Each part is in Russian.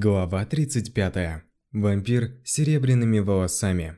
Глава 35. Вампир с серебряными волосами.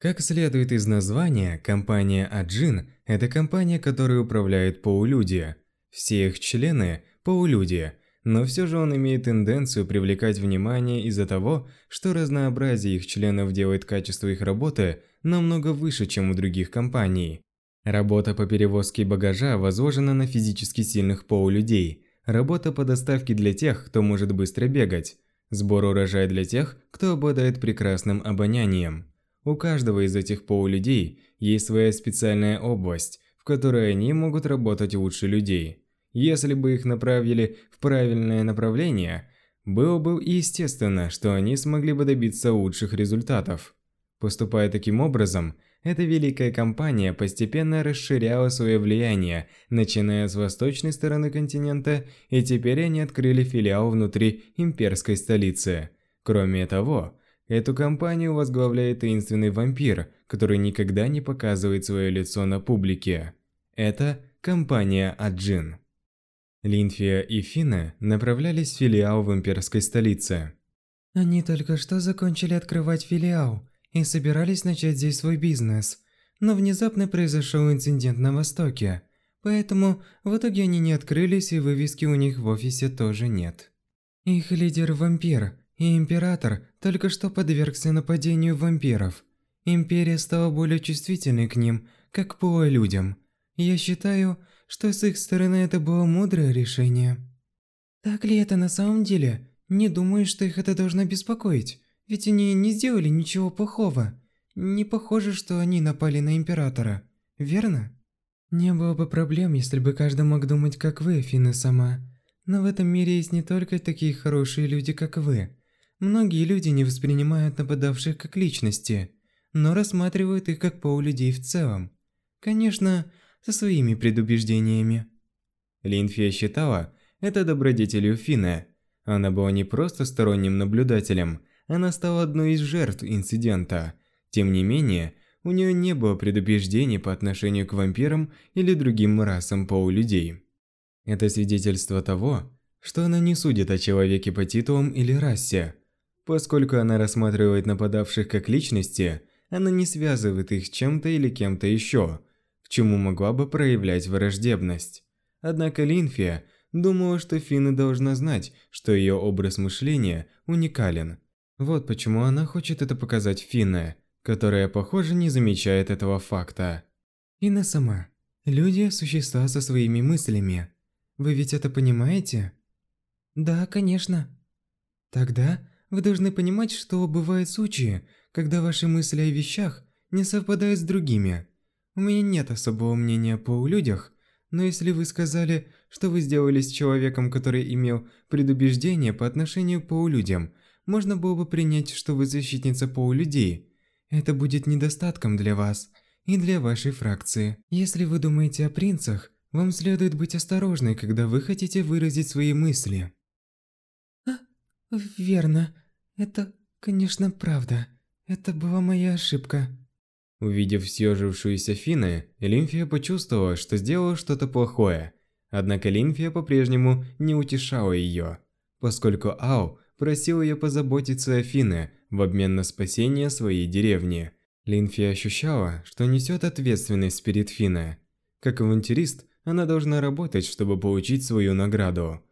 Как следует из названия, компания Аджин – это компания, которой управляют полулюди. Все их члены – полулюди, но все же он имеет тенденцию привлекать внимание из-за того, что разнообразие их членов делает качество их работы намного выше, чем у других компаний. Работа по перевозке багажа возложена на физически сильных полулюдей, работа по доставке для тех, кто может быстро бегать, Сбор урожая для тех, кто обладает прекрасным обонянием. У каждого из этих полулюдей есть своя специальная область, в которой они могут работать лучше людей. Если бы их направили в правильное направление, было бы естественно, что они смогли бы добиться лучших результатов. Поступая таким образом, эта великая компания постепенно расширяла свое влияние, начиная с восточной стороны континента, и теперь они открыли филиал внутри имперской столицы. Кроме того, эту компанию возглавляет таинственный вампир, который никогда не показывает свое лицо на публике. Это компания Аджин. Линфия и Фина направлялись в филиал в имперской столице. Они только что закончили открывать филиал и собирались начать здесь свой бизнес. Но внезапно произошел инцидент на Востоке, поэтому в итоге они не открылись и вывески у них в офисе тоже нет. Их лидер вампир, и император только что подвергся нападению вампиров. Империя стала более чувствительной к ним, как к полулюдям. Я считаю, что с их стороны это было мудрое решение. Так ли это на самом деле? Не думаю, что их это должно беспокоить. Ведь они не сделали ничего плохого. Не похоже, что они напали на Императора, верно? Не было бы проблем, если бы каждый мог думать, как вы, Фина сама. Но в этом мире есть не только такие хорошие люди, как вы. Многие люди не воспринимают нападавших как личности, но рассматривают их как полулюдей в целом. Конечно, со своими предубеждениями. Линфия считала это добродетелью Фина. Она была не просто сторонним наблюдателем, она стала одной из жертв инцидента. Тем не менее, у нее не было предубеждений по отношению к вампирам или другим расам полулюдей. Это свидетельство того, что она не судит о человеке по титулам или расе. Поскольку она рассматривает нападавших как личности, она не связывает их с чем-то или кем-то еще, к чему могла бы проявлять враждебность. Однако Линфия думала, что Фина должна знать, что ее образ мышления уникален – вот почему она хочет это показать Финне, которая, похоже, не замечает этого факта. Инна сама. Люди – существа со своими мыслями. Вы ведь это понимаете? Да, конечно. Тогда вы должны понимать, что бывают случаи, когда ваши мысли о вещах не совпадают с другими. У меня нет особого мнения по людях, но если вы сказали, что вы сделали с человеком, который имел предубеждение по отношению к полулюдям, можно было бы принять, что вы защитница полулюдей. Это будет недостатком для вас и для вашей фракции. Если вы думаете о принцах, вам следует быть осторожной, когда вы хотите выразить свои мысли. А, верно. Это, конечно, правда. Это была моя ошибка. Увидев съежившуюся Фины, Лимфия почувствовала, что сделала что-то плохое. Однако Лимфия по-прежнему не утешала ее, поскольку Ау просил ее позаботиться о Фине в обмен на спасение своей деревни. Линфи ощущала, что несет ответственность перед Фине. Как авантюрист, она должна работать, чтобы получить свою награду.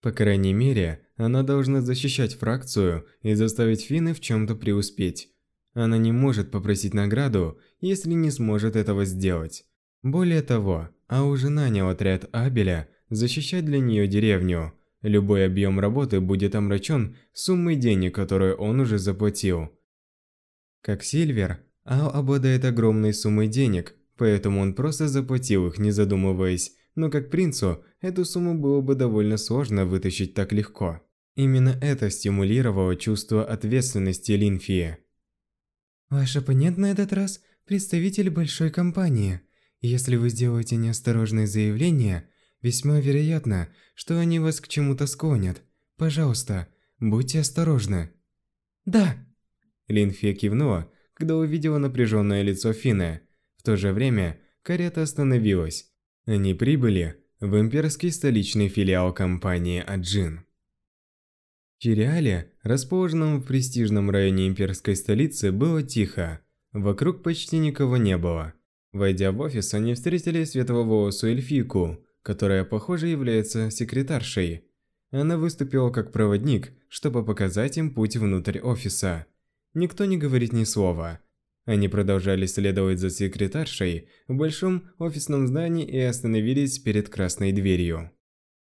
По крайней мере, она должна защищать фракцию и заставить Фины в чем-то преуспеть. Она не может попросить награду, если не сможет этого сделать. Более того, а уже нанял отряд Абеля защищать для нее деревню – Любой объем работы будет омрачен суммой денег, которую он уже заплатил. Как Сильвер, Ао обладает огромной суммой денег, поэтому он просто заплатил их, не задумываясь, но как принцу, эту сумму было бы довольно сложно вытащить так легко. Именно это стимулировало чувство ответственности Линфии. Ваш оппонент на этот раз – представитель большой компании. Если вы сделаете неосторожное заявление, Весьма вероятно, что они вас к чему-то склонят. Пожалуйста, будьте осторожны. Да. Линфия кивнула, когда увидела напряженное лицо Фины. В то же время карета остановилась. Они прибыли в имперский столичный филиал компании Аджин. В Чириале, расположенном в престижном районе имперской столицы, было тихо. Вокруг почти никого не было. Войдя в офис, они встретили светловолосую эльфийку, которая, похоже, является секретаршей. Она выступила как проводник, чтобы показать им путь внутрь офиса. Никто не говорит ни слова. Они продолжали следовать за секретаршей в большом офисном здании и остановились перед красной дверью.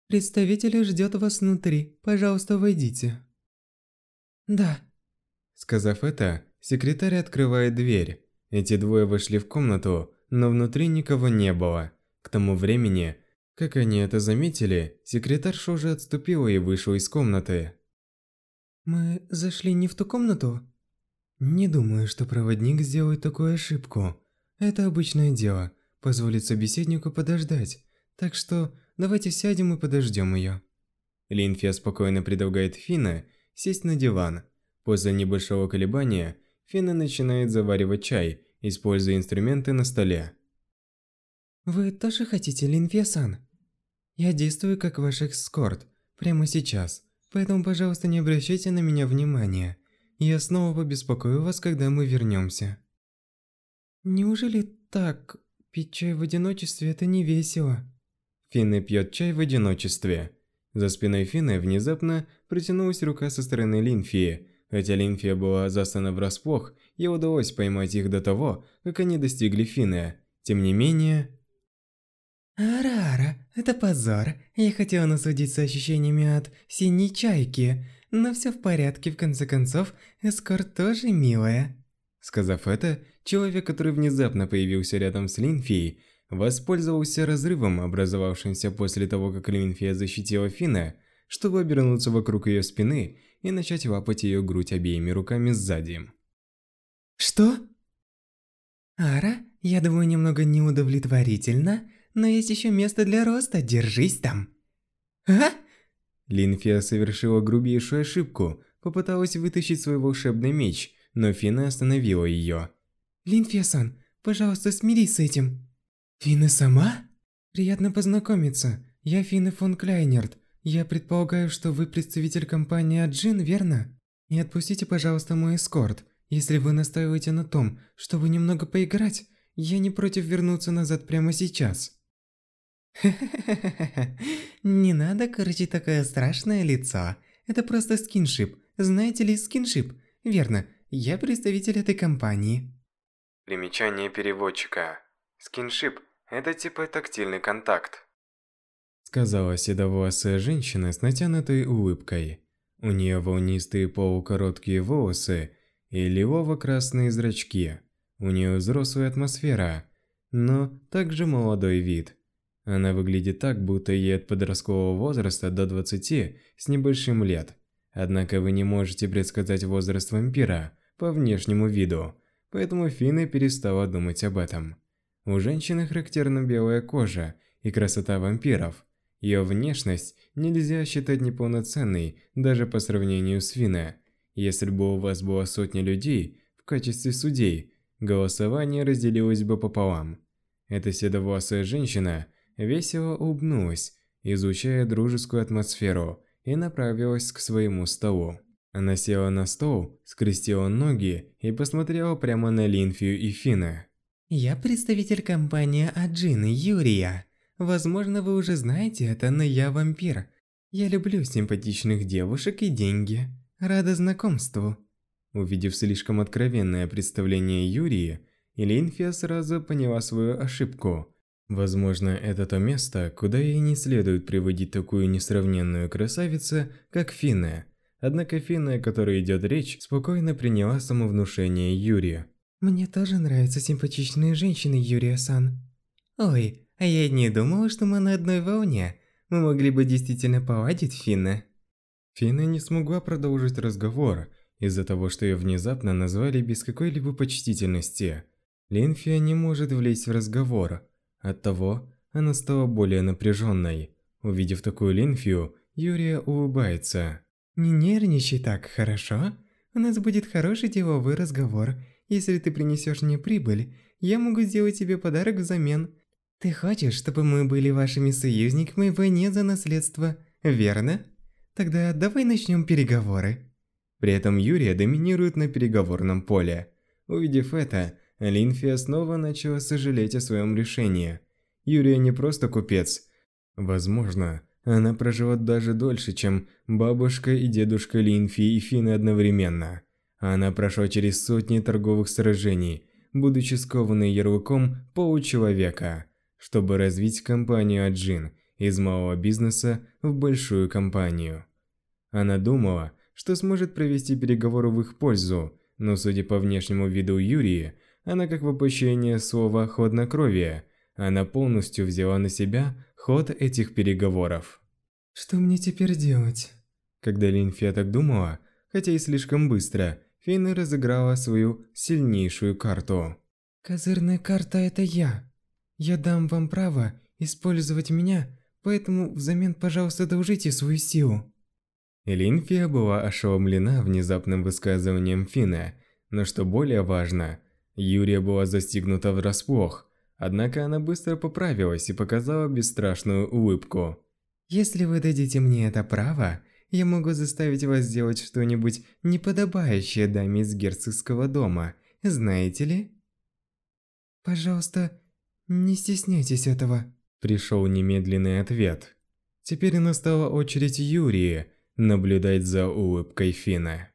«Представитель ждет вас внутри. Пожалуйста, войдите». «Да». Сказав это, секретарь открывает дверь. Эти двое вошли в комнату, но внутри никого не было. К тому времени, как они это заметили, секретарша уже отступила и вышла из комнаты. «Мы зашли не в ту комнату?» «Не думаю, что проводник сделает такую ошибку. Это обычное дело, позволит собеседнику подождать. Так что давайте сядем и подождем ее». Линфия спокойно предлагает Фина сесть на диван. После небольшого колебания Фина начинает заваривать чай, используя инструменты на столе. «Вы тоже хотите, Линфия-сан?» «Я действую как ваш эскорт, прямо сейчас, поэтому, пожалуйста, не обращайте на меня внимания. Я снова побеспокою вас, когда мы вернемся». «Неужели так? Пить чай в одиночестве – это не весело?» Финна пьет чай в одиночестве. За спиной Финны внезапно протянулась рука со стороны Линфии. Хотя Линфия была застана врасплох, ей удалось поймать их до того, как они достигли Финны. Тем не менее... «Арара, это позор. Я хотела насладиться ощущениями от синей чайки, но все в порядке, в конце концов, эскорт тоже милая». Сказав это, человек, который внезапно появился рядом с Линфией, воспользовался разрывом, образовавшимся после того, как Линфия защитила Фина, чтобы обернуться вокруг ее спины и начать лапать ее грудь обеими руками сзади. «Что?» «Ара, я думаю, немного неудовлетворительно, но есть еще место для роста, держись там!» «А?» Линфия совершила грубейшую ошибку, попыталась вытащить свой волшебный меч, но Фина остановила ее. «Линфия-сан, пожалуйста, смирись с этим!» «Фина сама?» «Приятно познакомиться. Я Фина фон Кляйнерт. Я предполагаю, что вы представитель компании Аджин, верно? И отпустите, пожалуйста, мой эскорт. Если вы настаиваете на том, чтобы немного поиграть, я не против вернуться назад прямо сейчас. Не надо корчить такое страшное лицо. Это просто скиншип. Знаете ли, скиншип? Верно, я представитель этой компании. Примечание переводчика. Скиншип – это типа тактильный контакт. Сказала седовласая женщина с натянутой улыбкой. У нее волнистые полукороткие волосы и лилово-красные зрачки. У нее взрослая атмосфера, но также молодой вид – она выглядит так, будто ей от подросткового возраста до 20 с небольшим лет. Однако вы не можете предсказать возраст вампира по внешнему виду, поэтому Фина перестала думать об этом. У женщины характерна белая кожа и красота вампиров. Ее внешность нельзя считать неполноценной даже по сравнению с Финой. Если бы у вас было сотня людей в качестве судей, голосование разделилось бы пополам. Эта седовласая женщина весело улыбнулась, изучая дружескую атмосферу, и направилась к своему столу. Она села на стол, скрестила ноги и посмотрела прямо на Линфию и Фина. «Я представитель компании Аджины Юрия. Возможно, вы уже знаете это, но я вампир. Я люблю симпатичных девушек и деньги. Рада знакомству». Увидев слишком откровенное представление Юрии, Линфия сразу поняла свою ошибку Возможно, это то место, куда ей не следует приводить такую несравненную красавицу, как Финна. Однако Финна, о которой идет речь, спокойно приняла самовнушение Юрия. «Мне тоже нравятся симпатичные женщины, Юрия-сан». «Ой, а я не думала, что мы на одной волне. Мы могли бы действительно поладить, Финна». Финна не смогла продолжить разговор из-за того, что ее внезапно назвали без какой-либо почтительности. Линфия не может влезть в разговор, Оттого она стала более напряженной. Увидев такую Линфию, Юрия улыбается. «Не нервничай так, хорошо? У нас будет хороший деловой разговор. Если ты принесешь мне прибыль, я могу сделать тебе подарок взамен. Ты хочешь, чтобы мы были вашими союзниками в войне за наследство, верно?» Тогда давай начнем переговоры. При этом Юрия доминирует на переговорном поле. Увидев это, Линфия снова начала сожалеть о своем решении. Юрия не просто купец. Возможно, она проживет даже дольше, чем бабушка и дедушка Линфии и Фины одновременно. Она прошла через сотни торговых сражений, будучи скованной ярлыком получеловека, чтобы развить компанию Аджин из малого бизнеса в большую компанию. Она думала, что сможет провести переговоры в их пользу, но судя по внешнему виду Юрии, она как воплощение слова «хладнокровие», она полностью взяла на себя ход этих переговоров. Что мне теперь делать? Когда Линфия так думала, хотя и слишком быстро, Фейна разыграла свою сильнейшую карту. Козырная карта – это я. Я дам вам право использовать меня, поэтому взамен, пожалуйста, должите свою силу. Линфия была ошеломлена внезапным высказыванием Фина, но что более важно, Юрия была застигнута врасплох, однако она быстро поправилась и показала бесстрашную улыбку. Если вы дадите мне это право, я могу заставить вас сделать что-нибудь неподобающее даме из герцогского дома, знаете ли? Пожалуйста, не стесняйтесь этого. Пришел немедленный ответ. Теперь настала очередь Юрии наблюдать за улыбкой Фина.